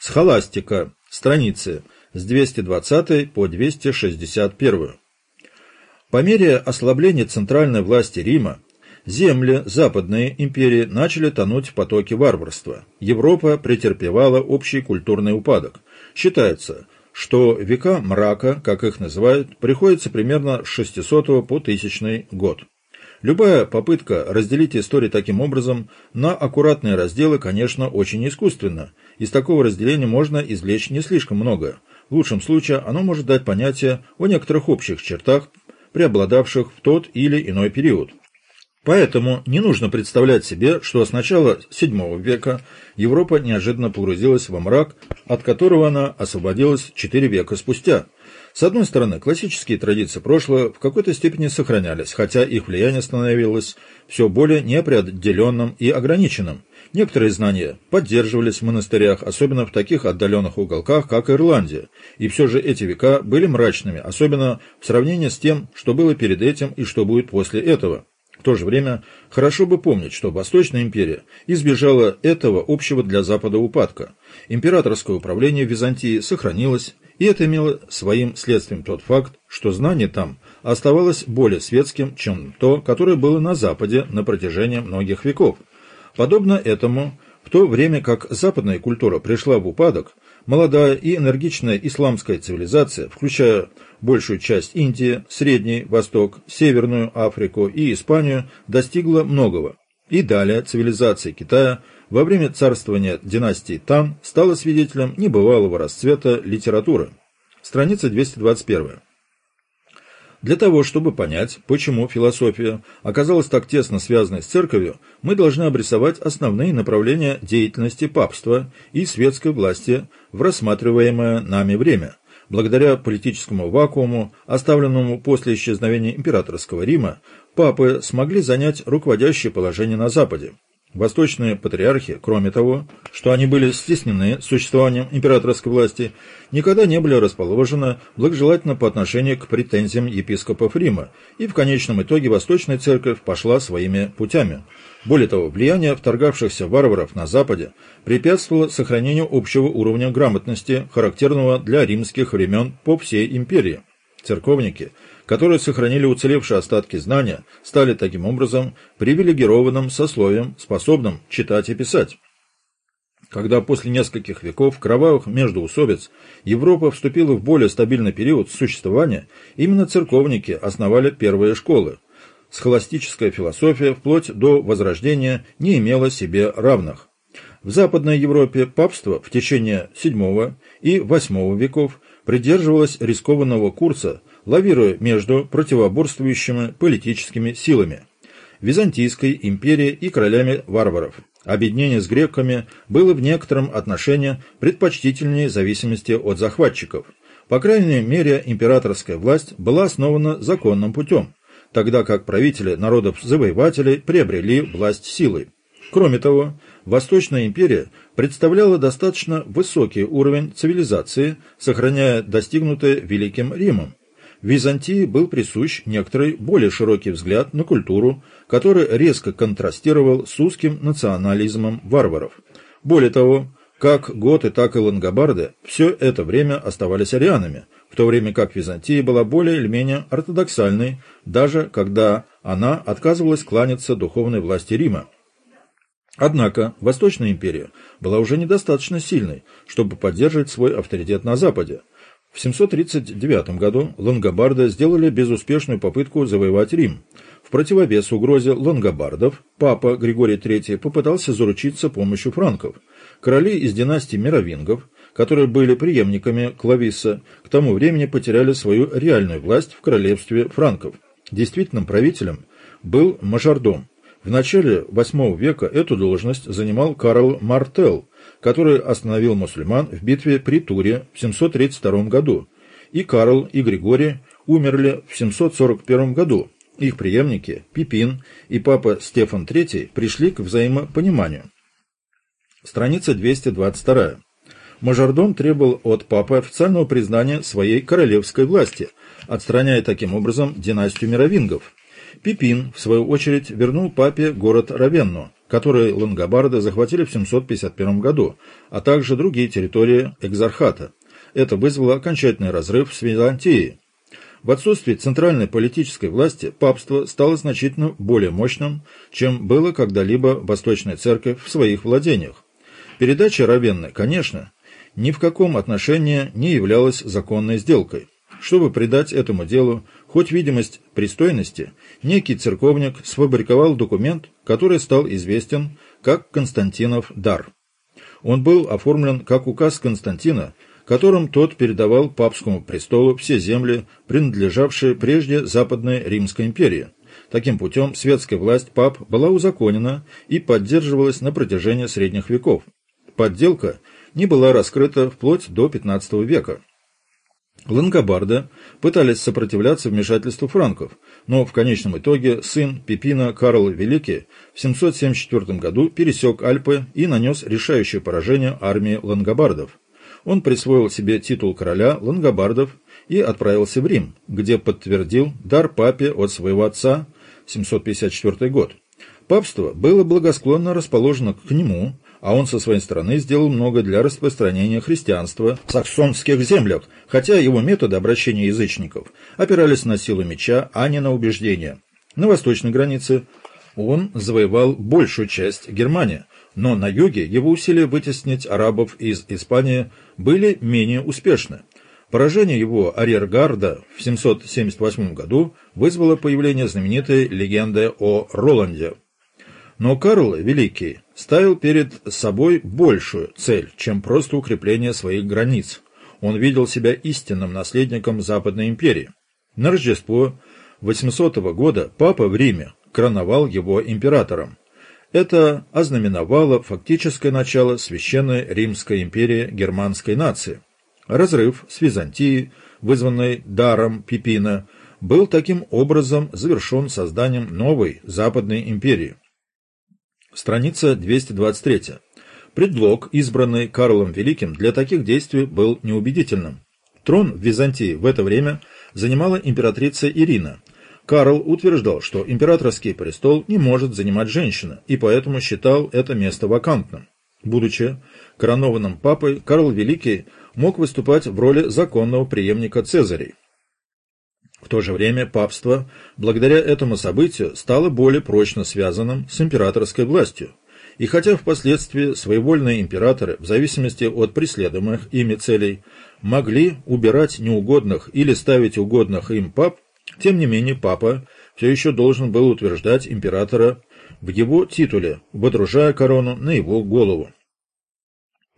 Схоластика. Страницы с 220 по 261. По мере ослабления центральной власти Рима, земли Западной империи начали тонуть в потоке варварства. Европа претерпевала общий культурный упадок. Считается, что века мрака, как их называют, приходится примерно с 600 по 1000 год. Любая попытка разделить историю таким образом на аккуратные разделы, конечно, очень искусственна. Из такого разделения можно извлечь не слишком много. В лучшем случае оно может дать понятие о некоторых общих чертах, преобладавших в тот или иной период. Поэтому не нужно представлять себе, что с начала VII века Европа неожиданно погрузилась во мрак, от которого она освободилась четыре века спустя. С одной стороны, классические традиции прошлого в какой-то степени сохранялись, хотя их влияние становилось все более неопределенным и ограниченным. Некоторые знания поддерживались в монастырях, особенно в таких отдаленных уголках, как Ирландия, и все же эти века были мрачными, особенно в сравнении с тем, что было перед этим и что будет после этого. В то же время хорошо бы помнить, что Восточная империя избежала этого общего для Запада упадка. Императорское управление в Византии сохранилось, и это имело своим следствием тот факт, что знание там оставалось более светским, чем то, которое было на Западе на протяжении многих веков. Подобно этому, в то время как западная культура пришла в упадок, молодая и энергичная исламская цивилизация, включая большую часть Индии, Средний Восток, Северную Африку и Испанию, достигла многого. И далее цивилизация Китая во время царствования династии Тан стала свидетелем небывалого расцвета литературы. Страница 221. Для того, чтобы понять, почему философия оказалась так тесно связанной с церковью, мы должны обрисовать основные направления деятельности папства и светской власти в рассматриваемое нами время. Благодаря политическому вакууму, оставленному после исчезновения императорского Рима, папы смогли занять руководящее положение на Западе. Восточные патриархи, кроме того, что они были стеснены существованием императорской власти, никогда не были расположены благожелательно по отношению к претензиям епископов Рима, и в конечном итоге Восточная Церковь пошла своими путями. Более того, влияние вторгавшихся варваров на Западе препятствовало сохранению общего уровня грамотности, характерного для римских времен по всей империи. Церковники – которые сохранили уцелевшие остатки знания, стали таким образом привилегированным сословием, способным читать и писать. Когда после нескольких веков кровавых междоусобиц Европа вступила в более стабильный период существования, именно церковники основали первые школы. Схоластическая философия вплоть до Возрождения не имела себе равных. В Западной Европе папство в течение VII и VIII веков придерживалось рискованного курса лавируя между противоборствующими политическими силами – Византийской империей и королями варваров. Объединение с греками было в некотором отношении предпочтительнее зависимости от захватчиков. По крайней мере, императорская власть была основана законным путем, тогда как правители народов-завоевателей приобрели власть силой. Кроме того, Восточная империя представляла достаточно высокий уровень цивилизации, сохраняя достигнутое Великим Римом, Византии был присущ некоторый более широкий взгляд на культуру, который резко контрастировал с узким национализмом варваров. Более того, как готы, так и лангобарды все это время оставались арианами, в то время как Византия была более или менее ортодоксальной, даже когда она отказывалась кланяться духовной власти Рима. Однако Восточная империя была уже недостаточно сильной, чтобы поддерживать свой авторитет на Западе, в 739 году лангобарды сделали безуспешную попытку завоевать Рим. В противовес угрозе лангобардов папа Григорий III попытался заручиться помощью франков. Короли из династии мировингов, которые были преемниками Клависа, к тому времени потеряли свою реальную власть в королевстве франков. Действительным правителем был мажордом. В начале VIII века эту должность занимал Карл Мартел, который остановил мусульман в битве при Туре в 732 году, и Карл и Григорий умерли в 741 году. Их преемники Пипин и папа Стефан III пришли к взаимопониманию. Страница 222. Мажордом требовал от папы официального признания своей королевской власти, отстраняя таким образом династию мировингов. Пипин, в свою очередь, вернул папе город Равенну, которые лангобарды захватили в 751 году, а также другие территории экзархата. Это вызвало окончательный разрыв с Византией. В отсутствии центральной политической власти папство стало значительно более мощным, чем было когда-либо Восточная Церковь в своих владениях. Передача Равенны, конечно, ни в каком отношении не являлась законной сделкой. Чтобы придать этому делу хоть видимость пристойности, некий церковник сфабриковал документ, который стал известен как Константинов дар. Он был оформлен как указ Константина, которым тот передавал папскому престолу все земли, принадлежавшие прежде Западной Римской империи. Таким путем светская власть пап была узаконена и поддерживалась на протяжении средних веков. Подделка не была раскрыта вплоть до XV века. Лангобарды пытались сопротивляться вмешательству франков, но в конечном итоге сын Пипина Карл Великий в 774 году пересек Альпы и нанес решающее поражение армии лангобардов. Он присвоил себе титул короля лангобардов и отправился в Рим, где подтвердил дар папе от своего отца 754 год. Папство было благосклонно расположено к нему, а он со своей стороны сделал много для распространения христианства в саксонских землях, хотя его методы обращения язычников опирались на силу меча, а не на убеждения. На восточной границе он завоевал большую часть Германии, но на юге его усилия вытеснить арабов из Испании были менее успешны. Поражение его арьергарда в 778 году вызвало появление знаменитой легенды о Роланде. Но Карл Великий ставил перед собой большую цель, чем просто укрепление своих границ. Он видел себя истинным наследником Западной империи. На Рождество 800 года папа в Риме короновал его императором. Это ознаменовало фактическое начало Священной Римской империи германской нации. Разрыв с Византией, вызванный даром Пипина, был таким образом завершен созданием новой Западной империи. Страница 223. Предлог, избранный Карлом Великим, для таких действий был неубедительным. Трон в Византии в это время занимала императрица Ирина. Карл утверждал, что императорский престол не может занимать женщина, и поэтому считал это место вакантным. Будучи коронованным папой, Карл Великий мог выступать в роли законного преемника Цезарей. В то же время папство, благодаря этому событию, стало более прочно связанным с императорской властью. И хотя впоследствии своевольные императоры, в зависимости от преследуемых ими целей, могли убирать неугодных или ставить угодных им пап, тем не менее папа все еще должен был утверждать императора в его титуле, водружая корону на его голову.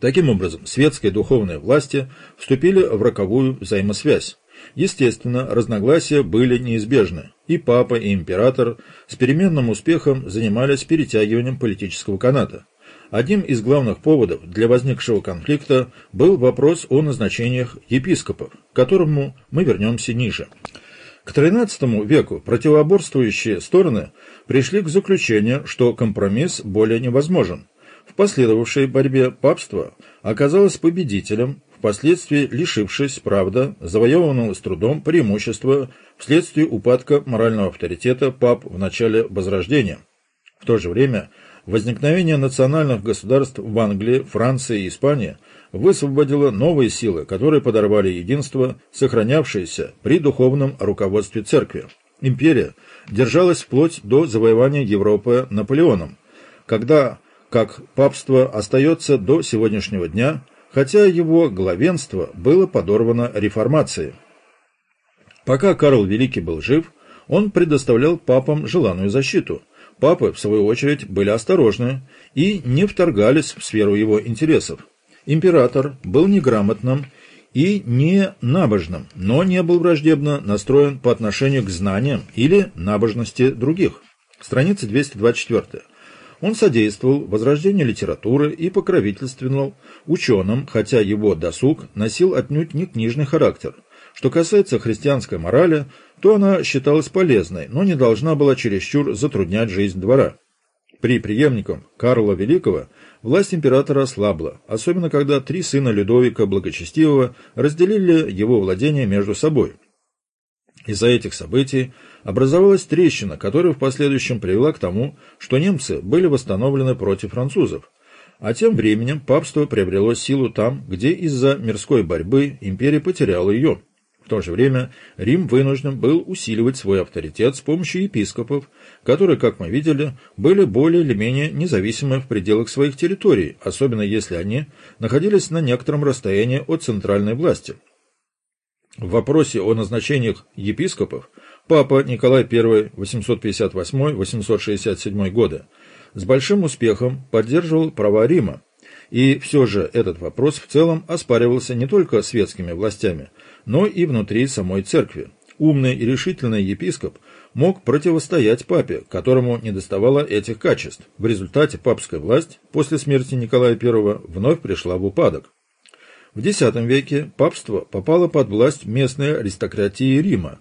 Таким образом, светские духовные власти вступили в роковую взаимосвязь. Естественно, разногласия были неизбежны, и папа, и император с переменным успехом занимались перетягиванием политического каната. Одним из главных поводов для возникшего конфликта был вопрос о назначениях епископов, к которому мы вернемся ниже. К XIII веку противоборствующие стороны пришли к заключению, что компромисс более невозможен. В последовавшей борьбе папство оказалось победителем, впоследствии лишившись, правда, завоеванного с трудом преимущества вследствие упадка морального авторитета пап в начале Возрождения. В то же время возникновение национальных государств в Англии, Франции и Испании высвободило новые силы, которые подорвали единство, сохранявшееся при духовном руководстве церкви. Империя держалась вплоть до завоевания Европы Наполеоном, когда, как папство остается до сегодняшнего дня, хотя его главенство было подорвано реформацией. Пока Карл Великий был жив, он предоставлял папам желанную защиту. Папы, в свою очередь, были осторожны и не вторгались в сферу его интересов. Император был неграмотным и не набожным, но не был враждебно настроен по отношению к знаниям или набожности других. Страница 224. Он содействовал возрождению литературы и покровительствовал ученым, хотя его досуг носил отнюдь не книжный характер. Что касается христианской морали, то она считалась полезной, но не должна была чересчур затруднять жизнь двора. При преемниках Карла Великого власть императора ослабла, особенно когда три сына Людовика Благочестивого разделили его владения между собой. Из-за этих событий образовалась трещина, которая в последующем привела к тому, что немцы были восстановлены против французов. А тем временем папство приобрело силу там, где из-за мирской борьбы империя потеряла ее. В то же время Рим вынужден был усиливать свой авторитет с помощью епископов, которые, как мы видели, были более или менее независимы в пределах своих территорий, особенно если они находились на некотором расстоянии от центральной власти. В вопросе о назначениях епископов папа Николай I 858-867 годы с большим успехом поддерживал права Рима, и все же этот вопрос в целом оспаривался не только светскими властями, но и внутри самой церкви. Умный и решительный епископ мог противостоять папе, которому недоставало этих качеств. В результате папская власть после смерти Николая I вновь пришла в упадок. В X веке папство попало под власть местной аристократии Рима.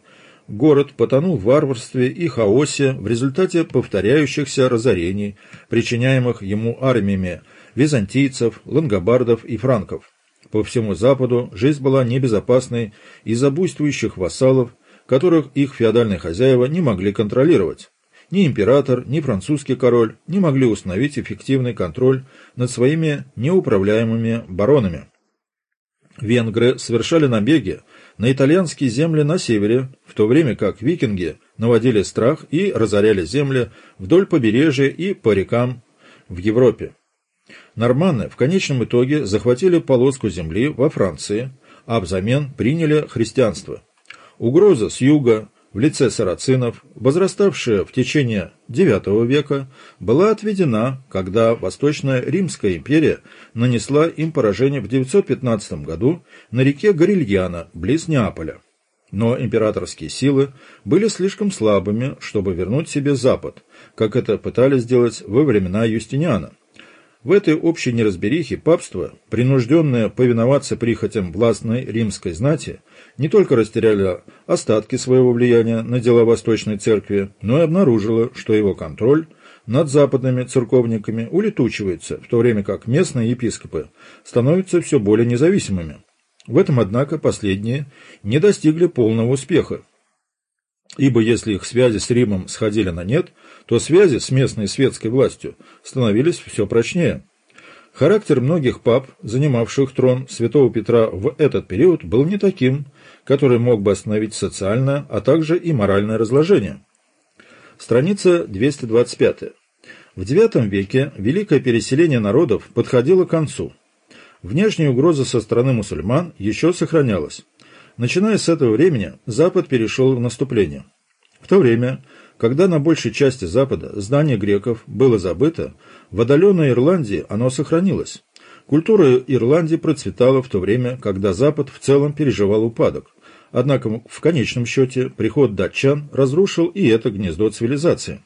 Город потонул в варварстве и хаосе в результате повторяющихся разорений, причиняемых ему армиями византийцев, лангобардов и франков. По всему Западу жизнь была небезопасной из-за буйствующих вассалов, которых их феодальные хозяева не могли контролировать. Ни император, ни французский король не могли установить эффективный контроль над своими неуправляемыми баронами. Венгры совершали набеги на итальянские земли на севере, в то время как викинги наводили страх и разоряли земли вдоль побережья и по рекам в Европе. Норманны в конечном итоге захватили полоску земли во Франции, а взамен приняли христианство. Угроза с юга в лице сарацинов, возраставшая в течение IX века, была отведена, когда Восточная Римская империя нанесла им поражение в 915 году на реке Горильяна, близ Неаполя. Но императорские силы были слишком слабыми, чтобы вернуть себе Запад, как это пытались сделать во времена Юстиниана. В этой общей неразберихе папство, принужденное повиноваться прихотям властной римской знати, не только растеряло остатки своего влияния на дела Восточной Церкви, но и обнаружило, что его контроль над западными церковниками улетучивается, в то время как местные епископы становятся все более независимыми. В этом, однако, последние не достигли полного успеха, ибо если их связи с Римом сходили на нет, то связи с местной светской властью становились все прочнее. Характер многих пап, занимавших трон святого Петра в этот период, был не таким, который мог бы остановить социальное, а также и моральное разложение. Страница 225. В IX веке великое переселение народов подходило к концу. Внешняя угроза со стороны мусульман еще сохранялась. Начиная с этого времени, Запад перешел в наступление. В то время, когда на большей части Запада знание греков было забыто, в отдаленной Ирландии оно сохранилось. Культура Ирландии процветала в то время, когда Запад в целом переживал упадок. Однако в конечном счете приход датчан разрушил и это гнездо цивилизации.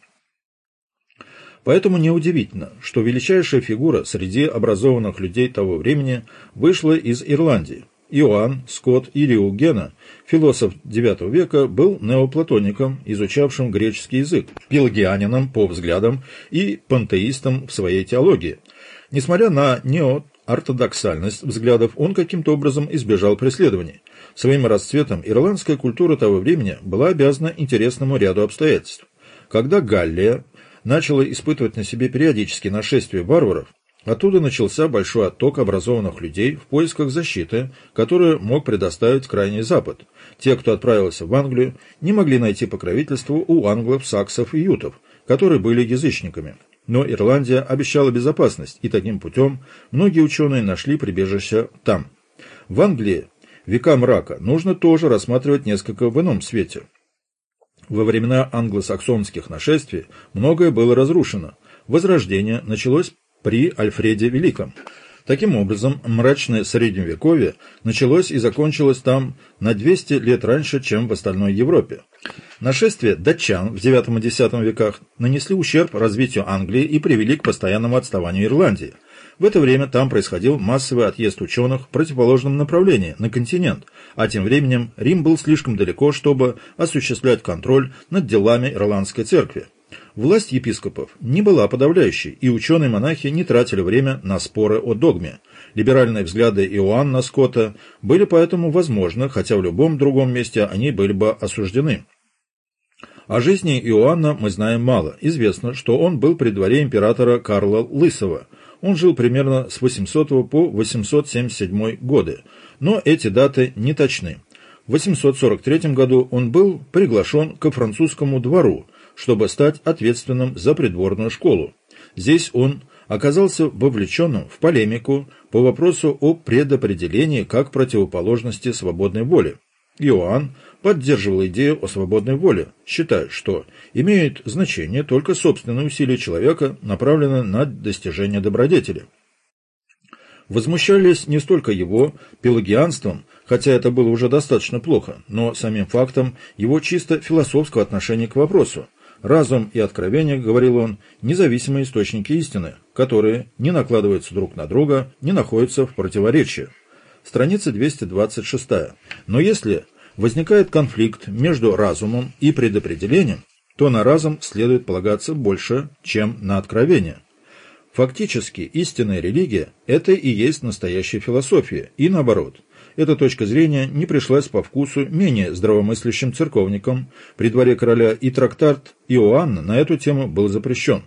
Поэтому неудивительно, что величайшая фигура среди образованных людей того времени вышла из Ирландии – Иоанн Скотт Ириугена, философ IX века, был неоплатоником, изучавшим греческий язык, пелагианином по взглядам и пантеистом в своей теологии. Несмотря на неоортодоксальность взглядов, он каким-то образом избежал преследований. Своим расцветом ирландская культура того времени была обязана интересному ряду обстоятельств. Когда Галлия начала испытывать на себе периодические нашествия варваров, Оттуда начался большой отток образованных людей в поисках защиты, которую мог предоставить Крайний Запад. Те, кто отправился в Англию, не могли найти покровительство у англов, саксов и ютов, которые были язычниками. Но Ирландия обещала безопасность, и таким путем многие ученые нашли прибежище там. В Англии века мрака нужно тоже рассматривать несколько в ином свете. Во времена англосаксонских нашествий многое было разрушено. Возрождение началось при Альфреде Великом. Таким образом, мрачное средневековье началось и закончилось там на 200 лет раньше, чем в остальной Европе. Нашествия датчан в IX и X веках нанесли ущерб развитию Англии и привели к постоянному отставанию Ирландии. В это время там происходил массовый отъезд ученых в противоположном направлении, на континент, а тем временем Рим был слишком далеко, чтобы осуществлять контроль над делами Ирландской церкви. Власть епископов не была подавляющей, и ученые-монахи не тратили время на споры о догме. Либеральные взгляды Иоанна Скотта были поэтому возможны, хотя в любом другом месте они были бы осуждены. О жизни Иоанна мы знаем мало. Известно, что он был при дворе императора Карла Лысого. Он жил примерно с 800 по 877 годы, но эти даты не точны. В 843 году он был приглашен к французскому двору, чтобы стать ответственным за придворную школу. Здесь он оказался вовлеченным в полемику по вопросу о предопределении как противоположности свободной воли. Иоанн поддерживал идею о свободной воле, считая, что имеют значение только собственные усилия человека, направленные на достижение добродетели. Возмущались не столько его пелагианством, хотя это было уже достаточно плохо, но самим фактом его чисто философского отношения к вопросу. Разум и откровение, говорил он, независимые источники истины, которые не накладываются друг на друга, не находятся в противоречии. Страница 226. Но если возникает конфликт между разумом и предопределением, то на разум следует полагаться больше, чем на откровение. Фактически, истинная религия – это и есть настоящая философия, и наоборот. Эта точка зрения не пришлась по вкусу менее здравомыслящим церковникам при дворе короля, и трактат Иоанна на эту тему был запрещен.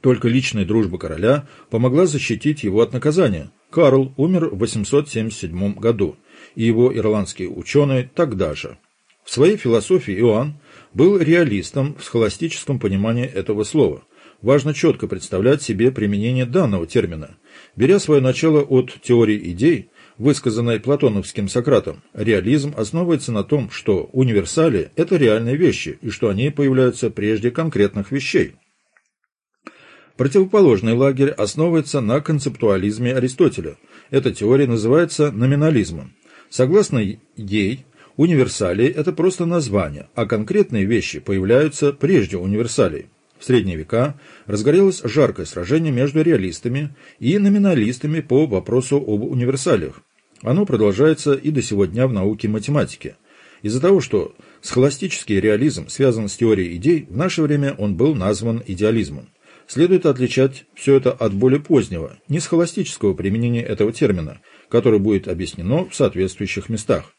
Только личная дружба короля помогла защитить его от наказания. Карл умер в 877 году, и его ирландские ученые тогда же. В своей философии Иоанн был реалистом в схоластическом понимании этого слова. Важно четко представлять себе применение данного термина. Беря свое начало от теории идей, высказанной платоновским Сократом, реализм основывается на том, что универсали – это реальные вещи, и что они появляются прежде конкретных вещей. Противоположный лагерь основывается на концептуализме Аристотеля. Эта теория называется номинализмом. Согласно ей, универсалии – это просто название, а конкретные вещи появляются прежде универсалий. В средние века разгорелось жаркое сражение между реалистами и номиналистами по вопросу об универсалиях. Оно продолжается и до сего дня в науке математики. Из-за того, что схоластический реализм связан с теорией идей, в наше время он был назван идеализмом. Следует отличать все это от более позднего, не схоластического применения этого термина, которое будет объяснено в соответствующих местах.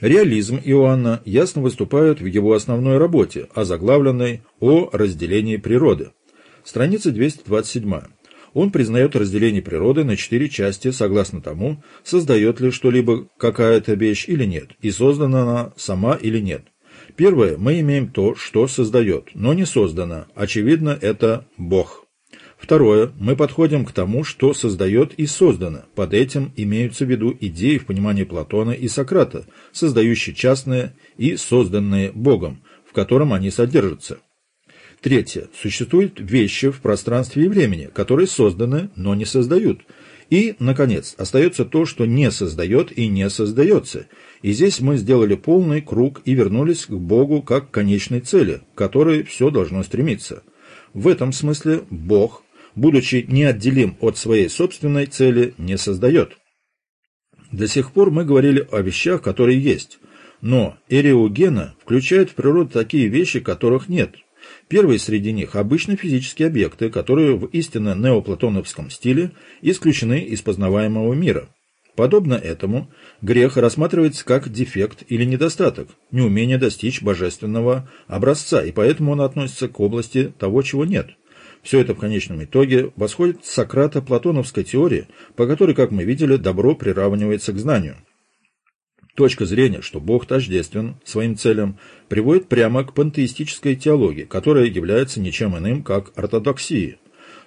Реализм Иоанна ясно выступает в его основной работе, озаглавленной «О разделении природы». Страница 227. Он признает разделение природы на четыре части согласно тому, создает ли что-либо какая-то вещь или нет, и создана она сама или нет. Первое, мы имеем то, что создает, но не создано. Очевидно, это Бог. Второе, мы подходим к тому, что создает и создано. Под этим имеются в виду идеи в понимании Платона и Сократа, создающие частное и созданное Богом, в котором они содержатся. Третье. Существуют вещи в пространстве и времени, которые созданы, но не создают. И, наконец, остается то, что не создает и не создается. И здесь мы сделали полный круг и вернулись к Богу как к конечной цели, к которой все должно стремиться. В этом смысле Бог, будучи неотделим от своей собственной цели, не создает. До сих пор мы говорили о вещах, которые есть, но эриогена включает в природу такие вещи, которых нет – Первые среди них – обычно физические объекты, которые в истинно неоплатоновском стиле исключены из познаваемого мира. Подобно этому, грех рассматривается как дефект или недостаток, неумение достичь божественного образца, и поэтому он относится к области того, чего нет. Все это в конечном итоге восходит к Сократа-платоновской теории, по которой, как мы видели, добро приравнивается к знанию. Точка зрения, что Бог тождествен своим целям, приводит прямо к пантеистической теологии, которая является ничем иным, как ортодоксией.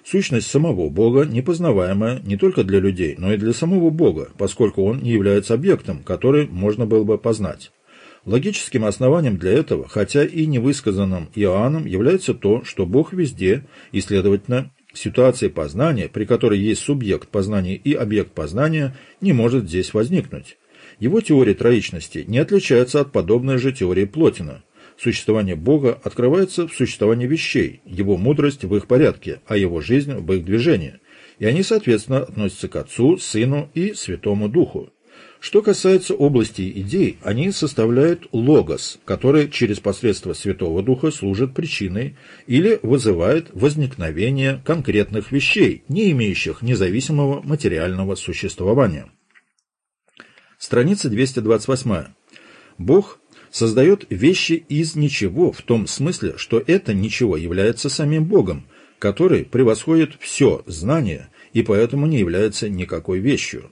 Сущность самого Бога непознаваемая не только для людей, но и для самого Бога, поскольку он не является объектом, который можно было бы познать. Логическим основанием для этого, хотя и не высказанным Иоанном, является то, что Бог везде, и, следовательно, ситуация познания, при которой есть субъект познания и объект познания, не может здесь возникнуть. Его теория троичности не отличается от подобной же теории Плотина. Существование Бога открывается в существовании вещей, его мудрость в их порядке, а его жизнь в их движении. И они, соответственно, относятся к Отцу, Сыну и Святому Духу. Что касается области идей, они составляют логос, который через посредство Святого Духа служит причиной или вызывает возникновение конкретных вещей, не имеющих независимого материального существования. Страница 228. Бог создает вещи из ничего в том смысле, что это ничего является самим Богом, который превосходит все знание и поэтому не является никакой вещью.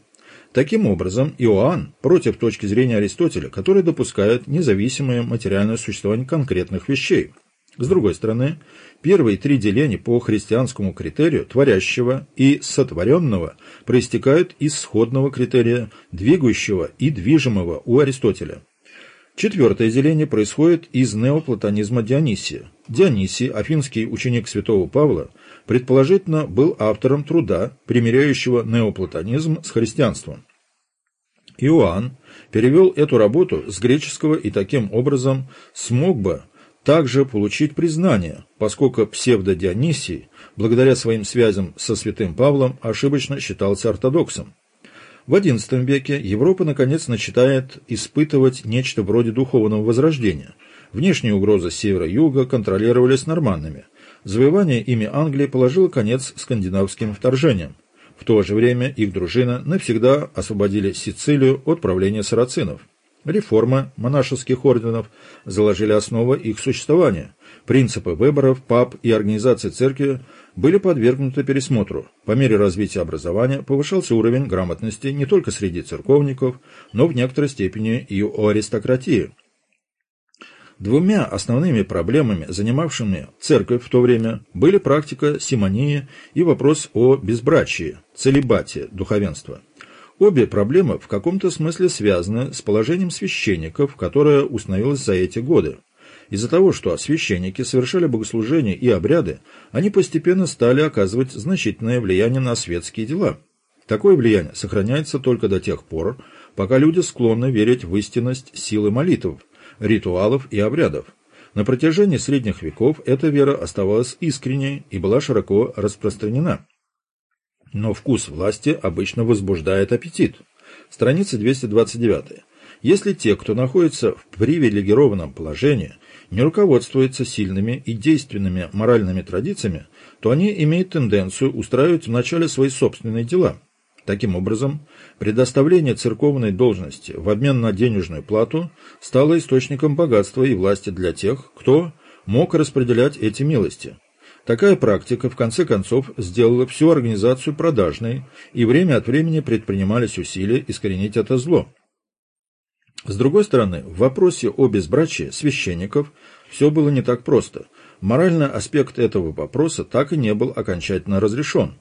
Таким образом, Иоанн против точки зрения Аристотеля, который допускает независимое материальное существование конкретных вещей. С другой стороны, первые три деления по христианскому критерию творящего и сотворенного проистекают из сходного критерия двигающего и движимого у Аристотеля. Четвертое деление происходит из неоплатонизма Дионисия. Дионисий, афинский ученик святого Павла, предположительно был автором труда, примиряющего неоплатонизм с христианством. Иоанн перевел эту работу с греческого и таким образом смог бы также получить признание, поскольку псевдо-Дионисий, благодаря своим связям со святым Павлом, ошибочно считался ортодоксом. В XI веке Европа наконец начинает испытывать нечто вроде духовного возрождения. Внешние угрозы севера-юга контролировались норманными – Завоевание ими Англии положило конец скандинавским вторжениям. В то же время их дружина навсегда освободили Сицилию от правления сарацинов. Реформа монашеских орденов заложили основы их существования. Принципы выборов, пап и организации церкви были подвергнуты пересмотру. По мере развития образования повышался уровень грамотности не только среди церковников, но в некоторой степени и у аристократии. Двумя основными проблемами, занимавшими церковь в то время, были практика симонии и вопрос о безбрачии, целебате духовенства. Обе проблемы в каком-то смысле связаны с положением священников, которое установилось за эти годы. Из-за того, что священники совершали богослужения и обряды, они постепенно стали оказывать значительное влияние на светские дела. Такое влияние сохраняется только до тех пор, пока люди склонны верить в истинность силы молитв, ритуалов и обрядов. На протяжении средних веков эта вера оставалась искренней и была широко распространена. Но вкус власти обычно возбуждает аппетит. Страница 229. Если те, кто находится в привилегированном положении, не руководствуются сильными и действенными моральными традициями, то они имеют тенденцию устраивать вначале свои собственные дела – Таким образом, предоставление церковной должности в обмен на денежную плату стало источником богатства и власти для тех, кто мог распределять эти милости. Такая практика, в конце концов, сделала всю организацию продажной, и время от времени предпринимались усилия искоренить это зло. С другой стороны, в вопросе о безбрачии священников все было не так просто. Моральный аспект этого вопроса так и не был окончательно разрешен.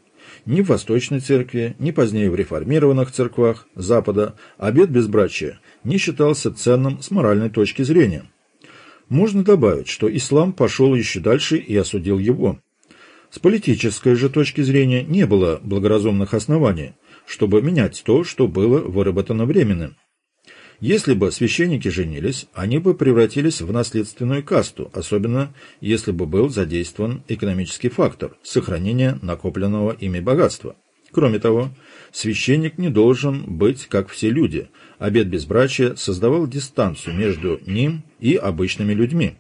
Ни в Восточной Церкви, ни позднее в реформированных церквах Запада обет безбрачия не считался ценным с моральной точки зрения. Можно добавить, что ислам пошел еще дальше и осудил его. С политической же точки зрения не было благоразумных оснований, чтобы менять то, что было выработано временным. Если бы священники женились, они бы превратились в наследственную касту, особенно если бы был задействован экономический фактор – сохранение накопленного ими богатства. Кроме того, священник не должен быть как все люди. Обет безбрачия создавал дистанцию между ним и обычными людьми.